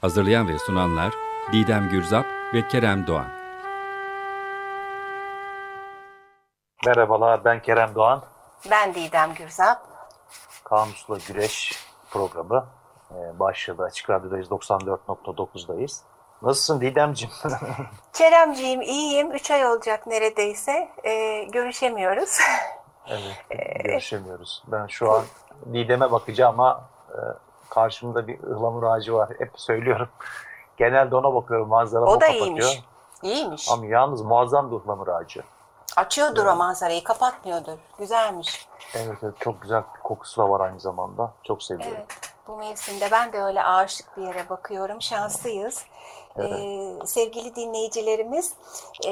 Hazırlayan ve sunanlar Didem Gürzap ve Kerem Doğan. Merhabalar, ben Kerem Doğan. Ben Didem Gürzap. Kamusla Güreş programı ee, başladı. Açık Radyo'dayız, 94.9'dayız. Nasılsın Didemciğim? Keremciğim iyiyim. Üç ay olacak neredeyse. Ee, görüşemiyoruz. evet, görüşemiyoruz. Ben şu an Didem'e bakacağım ama e, karşımda bir ıhlamur ağacı var. Hep söylüyorum. Genelde ona bakıyorum. Manzara o da kapatıyor. iyiymiş. İyiymiş. Ama yalnız muazzam bir ıhlamur ağacı. Açıyordur evet. o manzarayı, kapatmıyordur. Güzelmiş. Evet, evet, çok güzel bir kokusu da var aynı zamanda. Çok seviyorum. Evet, bu mevsimde ben de öyle ağaçlık bir yere bakıyorum. Şanslıyız. Ee, sevgili dinleyicilerimiz, e,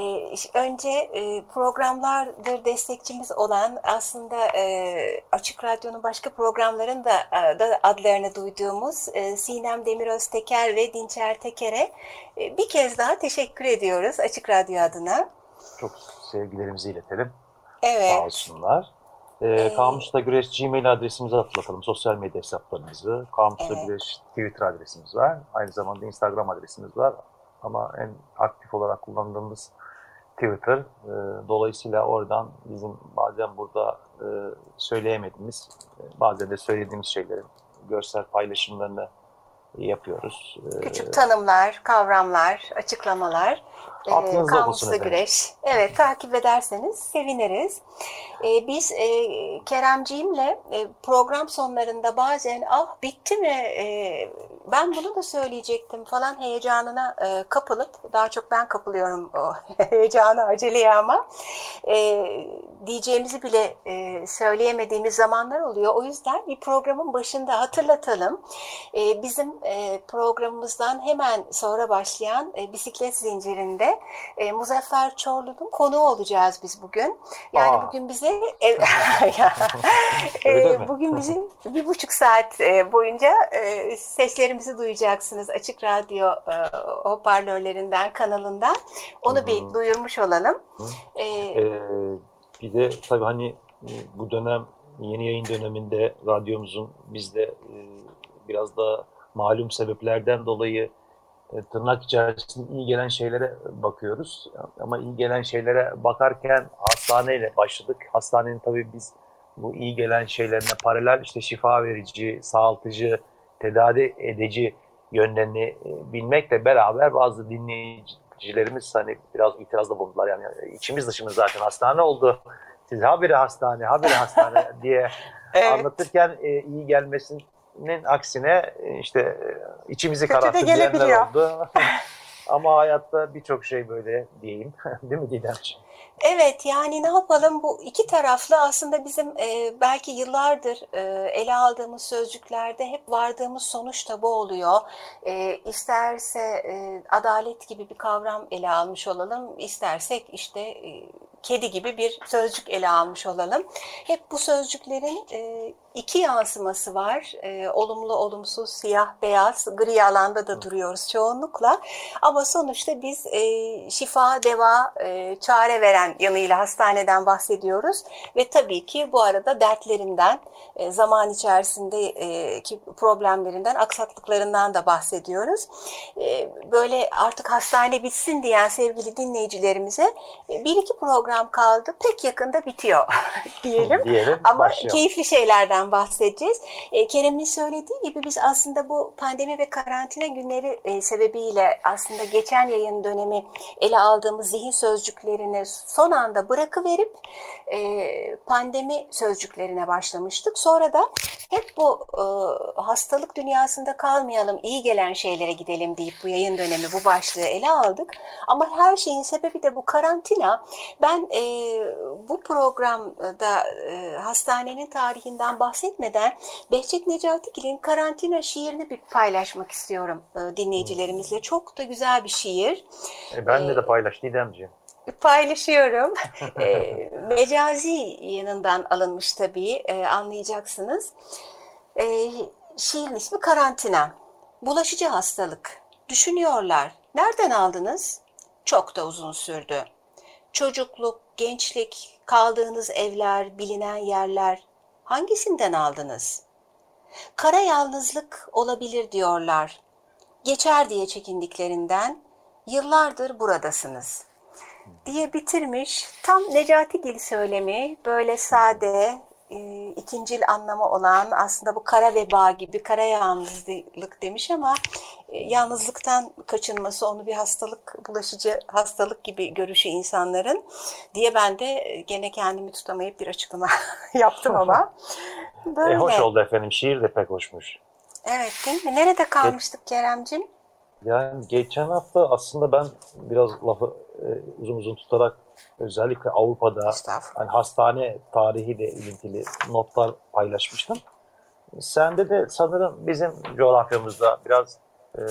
önce e, programlardır destekçimiz olan aslında e, Açık Radyo'nun başka programların da, da adlarını duyduğumuz e, Sinem Demiröz Teker ve Dinçer Teker'e e, bir kez daha teşekkür ediyoruz Açık Radyo adına. Çok sevgilerimizi iletelim. Evet. Sağ olsunlar. Ee, Kamusla Güreş Gmail adresimizi hatırlatalım. Sosyal medya hesaplarımızı. Kamusla evet. Güreş Twitter adresimiz var. Aynı zamanda Instagram adresimiz var. Ama en aktif olarak kullandığımız Twitter. Ee, dolayısıyla oradan bizim bazen burada e, söyleyemediğimiz, e, bazen de söylediğimiz şeylerin görsel paylaşımlarını yapıyoruz. Ee, Küçük tanımlar, kavramlar, açıklamalar. Aklınızda e, olsun güreş. Evet, takip ederseniz seviniriz. E, biz e, Keremciğimle e, program sonlarında bazen ah bitti mi e, ben bunu da söyleyecektim falan heyecanına e, kapılıp daha çok ben kapılıyorum o heyecanı aceleye ama e, diyeceğimizi bile e, söyleyemediğimiz zamanlar oluyor. O yüzden bir programın başında hatırlatalım. E, bizim e, programımızdan hemen sonra başlayan e, bisiklet zincirinde e, Muzaffer Çorlu'nun konuğu olacağız biz bugün. Yani Aa. bugün bize e, e, bugün bizim bir buçuk saat e, boyunca e, seslerimizi duyacaksınız açık radyo e, hoparlörlerinden kanalından. Onu Hı-hı. bir duyurmuş olalım. Ee, ee, bir de tabii hani e, bu dönem yeni yayın döneminde radyomuzun bizde e, biraz da malum sebeplerden dolayı e, tırnak içerisinde iyi gelen şeylere bakıyoruz. Ama iyi gelen şeylere bakarken hastaneyle başladık. Hastanenin tabii biz bu iyi gelen şeylerine paralel işte şifa verici, sağaltıcı, tedavi edici yönlerini bilmekle beraber bazı dinleyicilerimiz hani biraz itirazda bulundular. Yani içimiz dışımız zaten hastane oldu. Siz habire hastane, habire hastane diye evet. anlatırken e, iyi gelmesinin aksine e, işte e, içimizi kararttı diyenler oldu. Ama hayatta birçok şey böyle diyeyim. Değil mi Didemciğim? Evet yani ne yapalım bu iki taraflı aslında bizim e, belki yıllardır e, ele aldığımız sözcüklerde hep vardığımız sonuç da bu oluyor. E, isterse e, adalet gibi bir kavram ele almış olalım, istersek işte e, kedi gibi bir sözcük ele almış olalım. Hep bu sözcüklerin e, iki yansıması var. E, olumlu, olumsuz, siyah, beyaz, gri alanda da duruyoruz çoğunlukla. Ama sonuçta biz e, şifa, deva, e, çare veren yanıyla hastaneden bahsediyoruz. Ve tabii ki bu arada dertlerinden, e, zaman içerisindeki problemlerinden, aksaklıklarından da bahsediyoruz. E, böyle artık hastane bitsin diyen sevgili dinleyicilerimize e, bir iki program kaldı. Pek yakında bitiyor diyelim. diyelim Ama başlayalım. keyifli şeylerden bundan bahsedeceğiz. E, Kerem'in söylediği gibi biz aslında bu pandemi ve karantina günleri e, sebebiyle aslında geçen yayın dönemi ele aldığımız zihin sözcüklerini son anda bırakıverip e, pandemi sözcüklerine başlamıştık. Sonra da hep bu e, hastalık dünyasında kalmayalım, iyi gelen şeylere gidelim deyip bu yayın dönemi bu başlığı ele aldık. Ama her şeyin sebebi de bu karantina. Ben e, bu programda e, hastanenin tarihinden bahsetmeden Behçet Necatigil'in karantina şiirini bir paylaşmak istiyorum e, dinleyicilerimizle. Çok da güzel bir şiir. E, benle e, de paylaş Didemciğim. Paylaşıyorum. e, mecazi yanından alınmış tabii e, anlayacaksınız. E, şiirin ismi Karantina. Bulaşıcı hastalık. Düşünüyorlar. Nereden aldınız? Çok da uzun sürdü. Çocukluk, gençlik, kaldığınız evler, bilinen yerler hangisinden aldınız? Kara yalnızlık olabilir diyorlar. Geçer diye çekindiklerinden yıllardır buradasınız diye bitirmiş. Tam Necati Gil söylemi böyle sade, e, ikincil anlamı olan aslında bu kara veba gibi kara yalnızlık demiş ama yalnızlıktan kaçınması onu bir hastalık bulaşıcı hastalık gibi görüşü insanların diye ben de e, gene kendimi tutamayıp bir açıklama yaptım ama böyle. E, hoş oldu efendim şiir de pek hoşmuş. Evet değil mi? Nerede kalmıştık Ge Keremcim? Yani geçen hafta aslında ben biraz lafı e, uzun uzun tutarak özellikle Avrupa'da hani hastane tarihiyle ilintili notlar paylaşmıştım. Sende de sanırım bizim coğrafyamızda biraz e,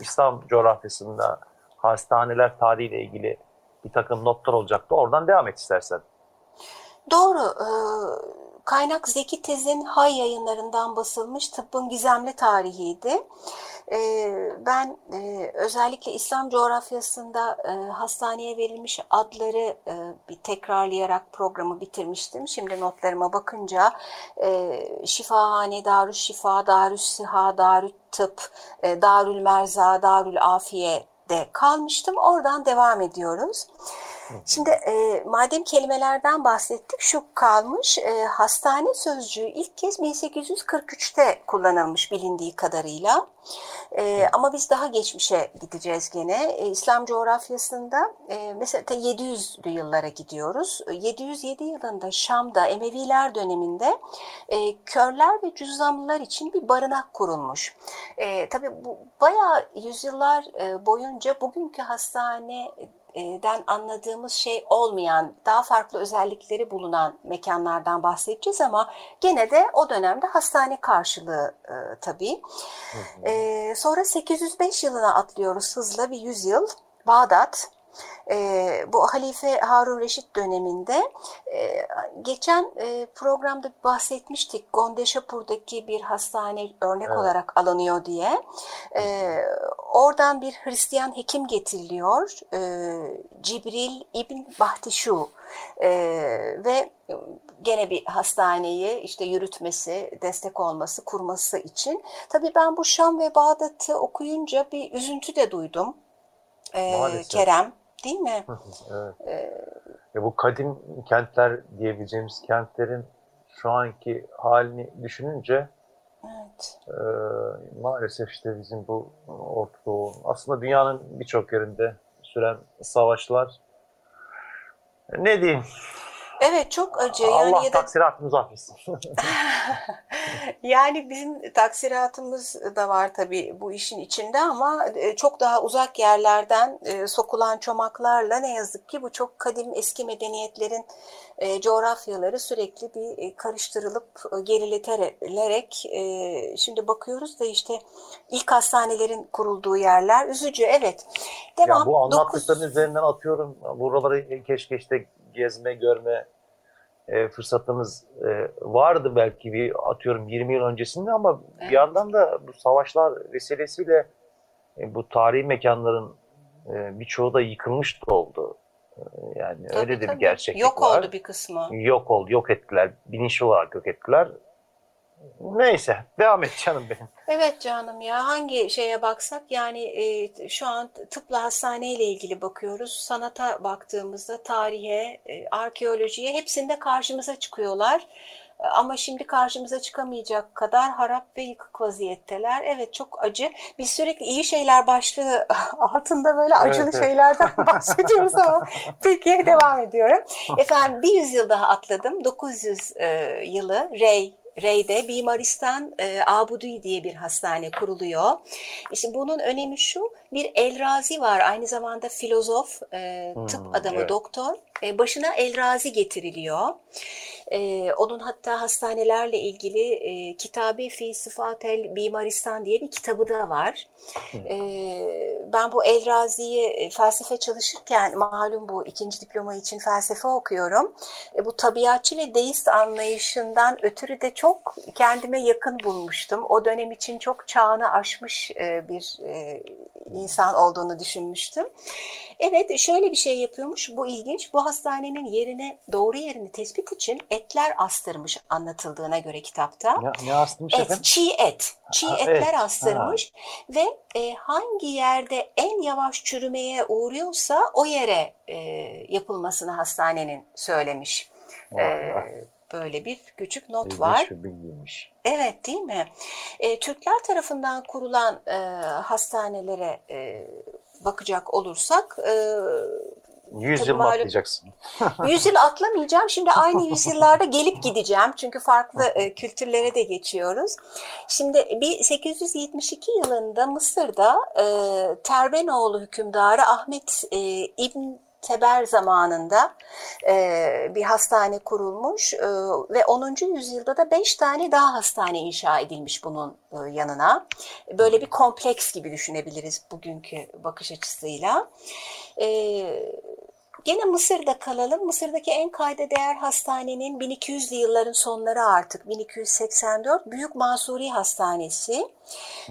İslam coğrafyasında hastaneler tarihiyle ilgili bir takım notlar olacaktı. Oradan devam et istersen. Doğru. Kaynak Zeki Tez'in Hay yayınlarından basılmış Tıbbın Gizemli Tarihiydi. Ee, ben e, özellikle İslam coğrafyasında e, hastaneye verilmiş adları e, bir tekrarlayarak programı bitirmiştim. Şimdi notlarıma bakınca Şifahane, Darüş Şifa, Darüş Siha, Darüt Tıp, Darül Merza, Darül Afiye kalmıştım. Oradan devam ediyoruz. Şimdi e, madem kelimelerden bahsettik şu kalmış e, hastane sözcüğü ilk kez 1843'te kullanılmış bilindiği kadarıyla. E, ama biz daha geçmişe gideceğiz gene. E, İslam coğrafyasında e, mesela 700'lü yıllara gidiyoruz. 707 yılında Şam'da Emeviler döneminde e, körler ve cüzzamlılar için bir barınak kurulmuş. E, tabii bu bayağı yüzyıllar e, boyunca bugünkü hastane den anladığımız şey olmayan, daha farklı özellikleri bulunan mekanlardan bahsedeceğiz ama gene de o dönemde hastane karşılığı e, tabii. Hı hı. E, sonra 805 yılına atlıyoruz hızla bir yüzyıl. Bağdat, e, bu Halife Harun Reşit döneminde e, geçen e, programda bahsetmiştik Gondeşapur'daki bir hastane örnek evet. olarak alınıyor diye. E, oradan bir Hristiyan hekim getiriliyor. E, Cibril İbn Bahtişu e, ve gene bir hastaneyi işte yürütmesi, destek olması, kurması için. Tabii ben bu Şam ve Bağdat'ı okuyunca bir üzüntü de duydum. Ee, Kerem değil mi? evet. E bu kadim kentler diyebileceğimiz kentlerin şu anki halini düşününce. E, maalesef işte bizim bu Orta aslında dünyanın birçok yerinde süren savaşlar. Ne diyeyim Evet çok acı. Yani Allah ya da... taksiratımızı affetsin. yani bizim taksiratımız da var tabii bu işin içinde ama e, çok daha uzak yerlerden e, sokulan çomaklarla ne yazık ki bu çok kadim eski medeniyetlerin e, coğrafyaları sürekli bir karıştırılıp geriletilerek şimdi bakıyoruz da işte ilk hastanelerin kurulduğu yerler üzücü evet. Devam. Ya bu anlattıkların Dokuz... üzerinden atıyorum buraları keşke işte gezme, görme e, fırsatımız e, vardı belki bir atıyorum 20 yıl öncesinde ama evet. bir yandan da bu savaşlar vesilesiyle e, bu tarihi mekanların e, birçoğu da yıkılmış da oldu. E, yani tabii, öyle de tabii. bir gerçeklik yok var. Yok oldu bir kısmı. Yok oldu, yok ettiler. Bilinçli olarak yok ettiler. Neyse devam et canım benim. Evet canım ya hangi şeye baksak yani e, şu an tıpla hastane ile ilgili bakıyoruz. Sanata baktığımızda tarihe, e, arkeolojiye hepsinde karşımıza çıkıyorlar. E, ama şimdi karşımıza çıkamayacak kadar harap ve yıkık vaziyetteler. Evet çok acı. Biz sürekli iyi şeyler başlığı altında böyle acılı evet, evet. şeylerden bahsediyoruz ama peki devam ediyorum. Efendim bir yüzyıl daha atladım. 900 e, yılı Rey Rey'de Bimaristan e, Abudi diye bir hastane kuruluyor. İşte bunun önemi şu, bir Elrazi var, aynı zamanda filozof, e, tıp hmm, adamı, evet. doktor. e, başına Elrazi getiriliyor. Ee, onun hatta hastanelerle ilgili e, Kitabi Fi Sıfatel Bimaristan diye bir kitabı da var. Ee, ben bu Elrazi'yi e, felsefe çalışırken malum bu ikinci diploma için felsefe okuyorum. E, bu tabiatçı ve deist anlayışından ötürü de çok kendime yakın bulmuştum. O dönem için çok çağını aşmış e, bir e, insan olduğunu düşünmüştüm. Evet şöyle bir şey yapıyormuş. Bu ilginç. Bu hastanenin yerine doğru yerini tespit için etler astırmış anlatıldığına göre kitapta. Ne, ne astırmış Et, efendim? çiğ et. Çiğ Ha, etler et. astırmış ve e, hangi yerde en yavaş çürümeye uğruyorsa o yere e, yapılmasını hastanenin söylemiş. Vay, vay. Böyle bir küçük not var. bilgiymiş. Evet değil mi? E, Türkler tarafından kurulan e, hastanelere e, bakacak olursak e, Yüz Tabii yıl mı malum- atlayacaksın? yüzyıl atlamayacağım. Şimdi aynı yüzyıllarda gelip gideceğim. Çünkü farklı e, kültürlere de geçiyoruz. Şimdi 1872 yılında Mısır'da e, Terbenoğlu hükümdarı Ahmet e, İbn Teber zamanında e, bir hastane kurulmuş e, ve 10. yüzyılda da 5 tane daha hastane inşa edilmiş bunun e, yanına. Böyle bir kompleks gibi düşünebiliriz bugünkü bakış açısıyla. E, Gene Mısır'da kalalım. Mısır'daki en kayda değer hastanenin 1200'lü yılların sonları artık 1284 Büyük Mansuri Hastanesi.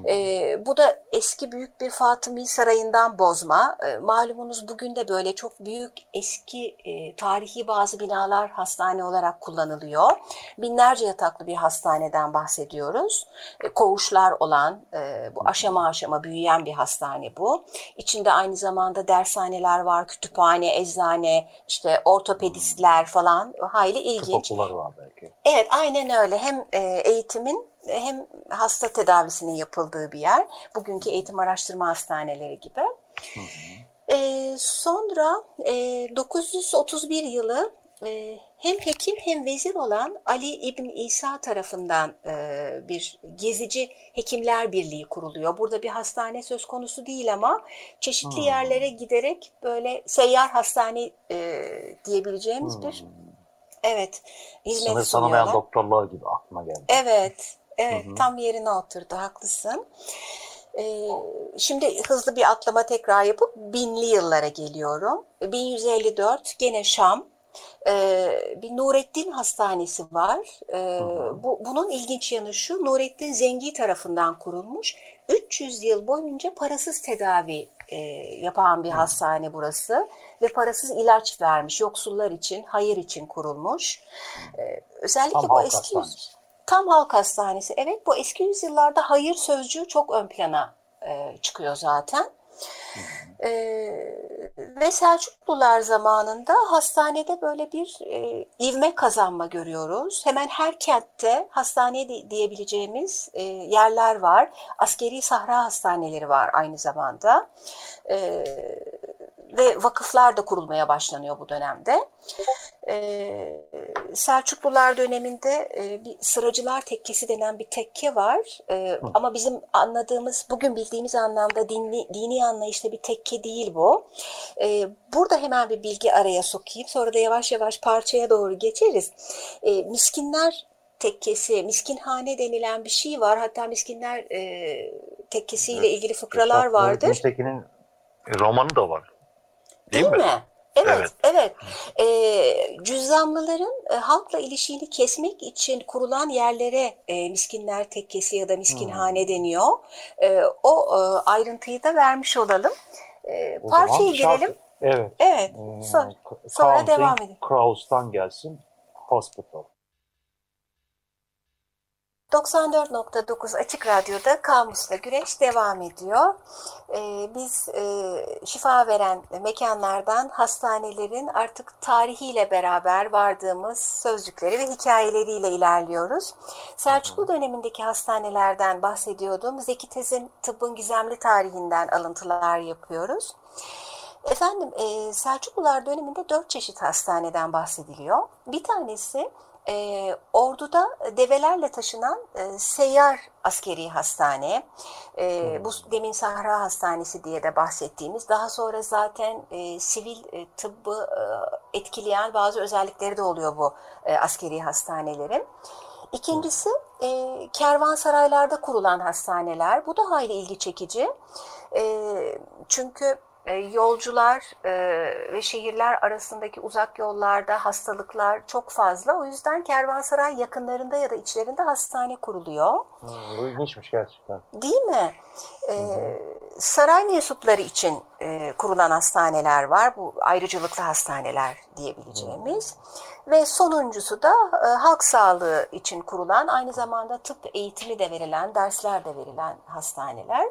Ee, bu da eski büyük bir Fatımi Sarayı'ndan bozma. Ee, malumunuz bugün de böyle çok büyük eski e, tarihi bazı binalar hastane olarak kullanılıyor. Binlerce yataklı bir hastaneden bahsediyoruz. E, koğuşlar olan e, bu aşama aşama büyüyen bir hastane bu. İçinde aynı zamanda dershaneler var, kütüphane, eczane, işte ortopedistler falan hayli Tıp ilginç. okulları var belki. Evet, aynen öyle. Hem e, eğitimin hem hasta tedavisinin yapıldığı bir yer. Bugünkü eğitim araştırma hastaneleri gibi. E, sonra e, 931 yılı e, hem hekim hem vezir olan Ali İbn İsa tarafından e, bir gezici hekimler birliği kuruluyor. Burada bir hastane söz konusu değil ama çeşitli Hmm. yerlere giderek böyle seyyar hastane e, diyebileceğimiz bir Hmm. evet hizmet Sınır tanımayan doktorlar gibi aklıma geldi. Evet, evet Hı hı. tam yerine oturdu, haklısın. Ee, şimdi hızlı bir atlama tekrar yapıp binli yıllara geliyorum. 1154 gene Şam. Ee, bir Nurettin Hastanesi var. Ee, hı. bu, bunun ilginç yanı şu, Nurettin Zengi tarafından kurulmuş. 300 yıl boyunca parasız tedavi e, yapan bir hastane burası ve parasız ilaç vermiş yoksullar için, hayır için kurulmuş. Ee, özellikle Tam bu eski hastanesi. Tam halk hastanesi. Evet bu eski yüzyıllarda hayır sözcüğü çok ön plana e, çıkıyor zaten. E, ve Selçuklular zamanında hastanede böyle bir e, ivme kazanma görüyoruz. Hemen her kentte hastane di- diyebileceğimiz e, yerler var. Askeri sahra hastaneleri var aynı zamanda. E, ve vakıflar da kurulmaya başlanıyor bu dönemde. Ee, Selçuklular döneminde e, bir Sıracılar Tekkesi denen bir tekke var. Ee, ama bizim anladığımız, bugün bildiğimiz anlamda dini, dini anlayışta bir tekke değil bu. Ee, burada hemen bir bilgi araya sokayım. Sonra da yavaş yavaş parçaya doğru geçeriz. Ee, miskinler tekkesi, miskinhane denilen bir şey var. Hatta miskinler e, tekkesiyle ilgili fıkralar vardır. Nurettin Tekin'in romanı da var. Değil, mi? Evet, Evet. evet. Ee, cüzzamlıların e, halkla ilişiğini kesmek için kurulan yerlere e, miskinler tekkesi ya da miskinhane deniyor. E, o e, ayrıntıyı da vermiş olalım. E, O parçaya girelim. Evet. Evet, Ee, sonra, sonra devam edelim. Crown's'tan gelsin. Hospital. 94.9 Açık Radyo'da Kamus'la Güreş devam ediyor. Ee, biz e, şifa veren mekanlardan hastanelerin artık tarihiyle beraber vardığımız sözcükleri ve hikayeleriyle ilerliyoruz. Selçuklu dönemindeki hastanelerden bahsediyordum. Zeki Tez'in tıbbın gizemli tarihinden alıntılar yapıyoruz. Efendim e, Selçuklular döneminde dört çeşit hastaneden bahsediliyor. Bir tanesi e, orduda develerle taşınan e, seyyar askeri hastane, e, bu demin Sahra Hastanesi diye de bahsettiğimiz, daha sonra zaten e, sivil e, tıbbı e, etkileyen bazı özellikleri de oluyor bu e, askeri hastanelerin. İkincisi e, kervansaraylarda kurulan hastaneler. Bu da hayli ilgi çekici. E, çünkü yolcular e, ve şehirler arasındaki uzak yollarda hastalıklar çok fazla. O yüzden kervansaray yakınlarında ya da içlerinde hastane kuruluyor. Hmm, bu ilginçmiş gerçekten. Değil mi? Ee, saray mensupları için e, kurulan hastaneler var. Bu ayrıcalıklı hastaneler diyebileceğimiz. Ve sonuncusu da e, halk sağlığı için kurulan, aynı zamanda tıp eğitimi de verilen, dersler de verilen hastaneler.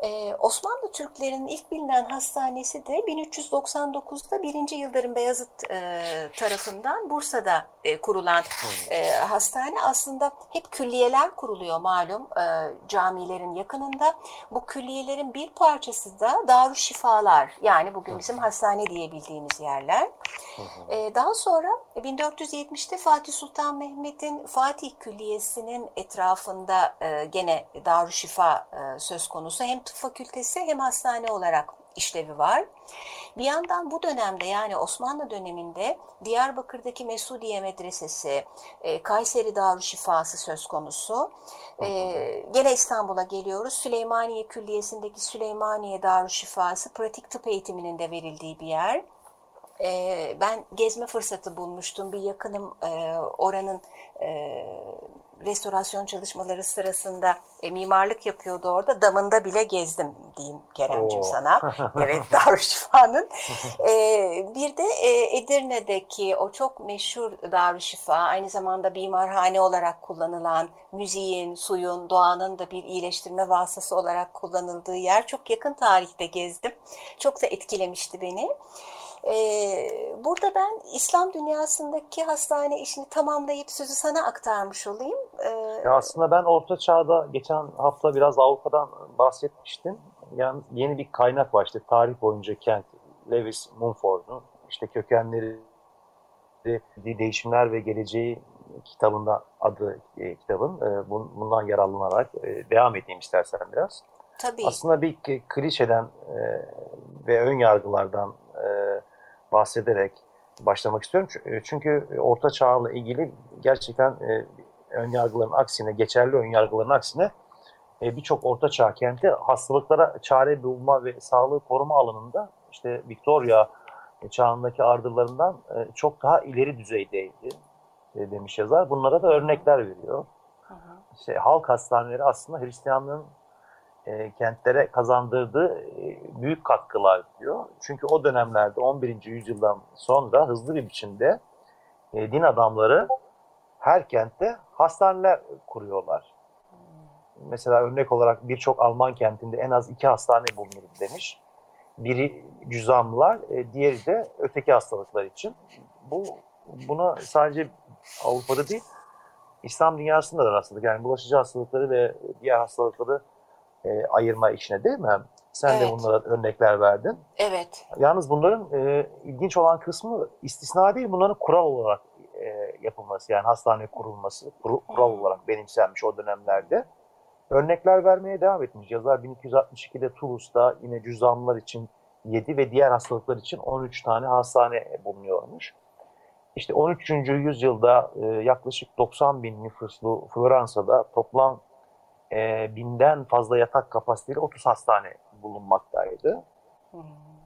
Ee, Osmanlı Türklerinin ilk bilinen hastanesi de 1399'da 1. Yıldırım Beyazıt e, tarafından Bursa'da e, kurulan e, hastane. Aslında hep külliyeler kuruluyor malum e, camilerin yakınında. Bu külliyelerin bir parçası da Darüşşifalar yani bugün bizim hastane diyebildiğimiz yerler. E, daha sonra 1470'te Fatih Sultan Mehmet'in Fatih Külliyesi'nin etrafında e, gene Darüşşifa e, söz konusu. Hem tıp fakültesi hem hastane olarak işlevi var. Bir yandan bu dönemde yani Osmanlı döneminde Diyarbakır'daki Mesudiye Medresesi, e, Kayseri Darüşşifası söz konusu. E, gene İstanbul'a geliyoruz. Süleymaniye Külliyesi'ndeki Süleymaniye Darüşşifası pratik tıp eğitiminin de verildiği bir yer. E, ben gezme fırsatı bulmuştum. Bir yakınım e, oranın e, restorasyon çalışmaları sırasında e, mimarlık yapıyordu orada. Damında bile gezdim diyeyim Kerem'cim Oo. sana. Evet Darüşşifa'nın. e, bir de e, Edirne'deki o çok meşhur Darüşşifa aynı zamanda bimarhane olarak kullanılan müziğin, suyun, doğanın da bir iyileştirme vasıtası olarak kullanıldığı yer. Çok yakın tarihte gezdim. Çok da etkilemişti beni. Ee, burada ben İslam dünyasındaki hastane işini tamamlayıp sözü sana aktarmış olayım. Ee, Ya aslında ben Orta Çağ'da geçen hafta biraz Avrupa'dan bahsetmiştim. Yani yeni bir kaynak var işte tarih boyunca Kent, Lewis Mumford'un işte kökenleri, değişimler ve geleceği kitabında adı e, kitabın e, bun- bundan yararlanarak e, devam edeyim istersen biraz. tabii. Aslında bir klişeden e, ve ön yargılardan bahsederek başlamak istiyorum. Çü- Çünkü Orta Çağ'la ilgili gerçekten e, ön yargıların aksine, geçerli ön yargıların aksine e, birçok Orta Çağ kenti hastalıklara çare bulma ve sağlığı koruma alanında işte Victoria çağındaki ardıllarından e, çok daha ileri düzeydeydi e, demiş yazar. Bunlara da örnekler veriyor. Hı hı. İşte halk hastaneleri aslında Hristiyanlığın e, kentlere kazandırdığı e, büyük katkılar diyor. Çünkü o dönemlerde 11. yüzyıldan sonra hızlı bir biçimde e, din adamları her kentte hastaneler kuruyorlar. Mesela örnek olarak birçok Alman kentinde en az iki hastane bulunur demiş. Biri cüzamlılar, e, diğeri de öteki hastalıklar için. Bu buna sadece Avrupa'da değil, İslam dünyasında da rastladık. Yani bulaşıcı hastalıkları ve diğer hastalıkları e, ayırma işine değil mi? Sen de Evet. bunlara örnekler verdin. Evet. Yalnız bunların e, ilginç olan kısmı istisna değil, bunların kural olarak e, yapılması. Yani hastane kurulması, kuru- kural Hmm. olarak benimsenmiş o dönemlerde. Örnekler vermeye devam etmiş. Yazar 1262'de Toulouse'da yine cüzdanlılar için 7 ve diğer hastalıklar için 13 tane hastane bulunuyormuş. İşte 13. yüzyılda e, yaklaşık 90 bin nüfuslu Floransa'da toplam e, binden fazla yatak kapasiteli 30 hastane bulunmaktaydı. Hmm.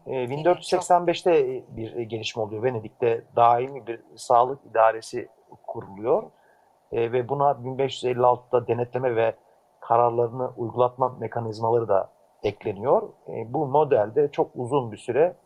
E, 1485'te bir gelişme oluyor. Venedik'te daimi bir sağlık idaresi kuruluyor. E, ve buna 1556'da denetleme ve kararlarını uygulatma mekanizmaları da ekleniyor. E, bu modelde çok uzun bir süre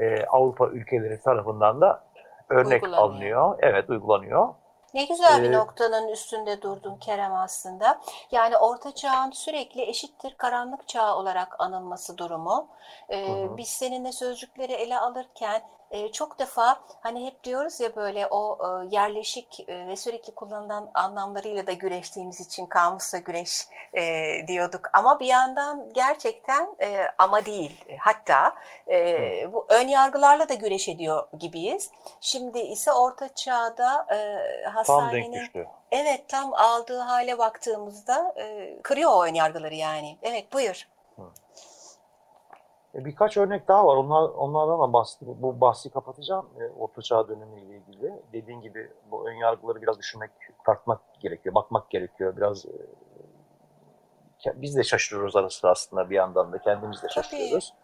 e, Avrupa ülkeleri tarafından da örnek alınıyor. Evet uygulanıyor. Ne güzel bir Ee, noktanın üstünde durdun Kerem aslında. Yani Orta Çağ'ın sürekli eşittir karanlık çağ olarak anılması durumu. Ee, Hı hı. Biz seninle sözcükleri ele alırken e, çok defa hani hep diyoruz ya böyle o e, yerleşik e, ve sürekli kullanılan anlamlarıyla da güreştiğimiz için kamusla güreş e, diyorduk. Ama bir yandan gerçekten e, ama değil hatta e, bu ön yargılarla da güreş ediyor gibiyiz. Şimdi ise orta çağda e, Tam denk hastanenin düştü. evet tam aldığı hale baktığımızda e, kırıyor o ön yargıları yani. Evet buyur. E, Birkaç örnek daha var. Onlar, onlardan da bahsi, bu bahsi kapatacağım. E, Orta Çağ dönemiyle ilgili. Dediğin gibi bu ön yargıları biraz düşünmek, tartmak gerekiyor, bakmak gerekiyor. Biraz e, biz de şaşırıyoruz ara sıra aslında bir yandan da kendimiz de şaşırıyoruz.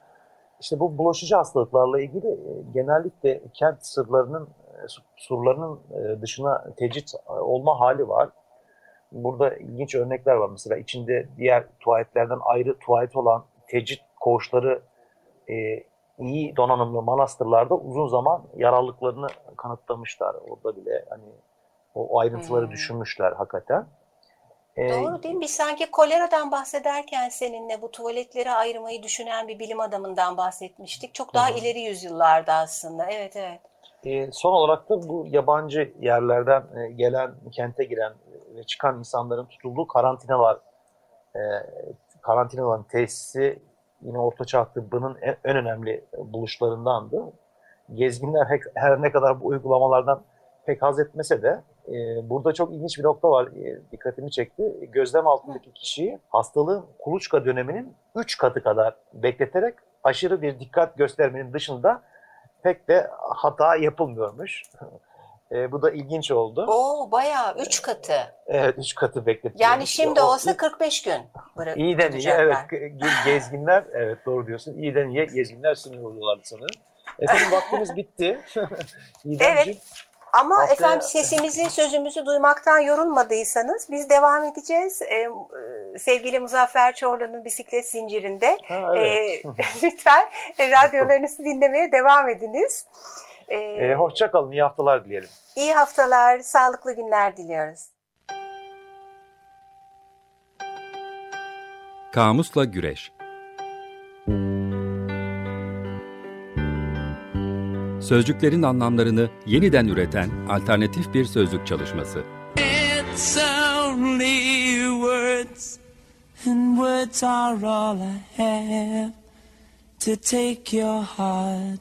İşte bu bulaşıcı hastalıklarla ilgili e, genellikle kent sırlarının e, su- surlarının e, dışına tecrit e, olma hali var. Burada ilginç örnekler var. Mesela içinde diğer tuvaletlerden ayrı tuvalet olan tecrit koğuşları e, iyi donanımlı manastırlarda uzun zaman yararlılıklarını kanıtlamışlar. Orada bile hani o ayrıntıları Hmm. düşünmüşler hakikaten. E, Doğru değil mi? Biz sanki koleradan bahsederken seninle bu tuvaletleri ayırmayı düşünen bir bilim adamından bahsetmiştik. Çok daha hı. ileri yüzyıllarda aslında. Evet evet. E, son olarak da bu yabancı yerlerden e, gelen, kente giren ve çıkan insanların tutulduğu karantinalar, e, karantinaların tesisi yine Ortaçağ tıbbının en, önemli buluşlarındandı. Gezginler her ne kadar bu uygulamalardan pek haz etmese de e, burada çok ilginç bir nokta var. E, dikkatimi çekti. Gözlem altındaki kişiyi hastalığın kuluçka döneminin 3 katı kadar bekleterek aşırı bir dikkat göstermenin dışında pek de hata yapılmıyormuş. E, bu da ilginç oldu. Oo bayağı üç katı. Evet, 3 katı bekletiliyor. Yani şimdi olsa 45 gün iyi, tutacaklar. evet. Ge- Gezginler, evet doğru diyorsun. İyiden iyiye gezginler sinir oluyorlardı sanırım. Efendim vaktimiz bitti. İdemciğim, Ama Haftaya- efendim sesimizi, sözümüzü duymaktan yorulmadıysanız biz devam edeceğiz. Ee, e, sevgili Muzaffer Çorlu'nun bisiklet zincirinde. Ha, evet. Ee, lütfen radyolarınızı dinlemeye devam ediniz. Ee, E, hoşça kalın, iyi haftalar dileyelim. iyi haftalar, sağlıklı günler diliyoruz. Kamusla Güreş Sözcüklerin anlamlarını yeniden üreten alternatif bir sözlük çalışması. It's only words, and words are all I have to take your heart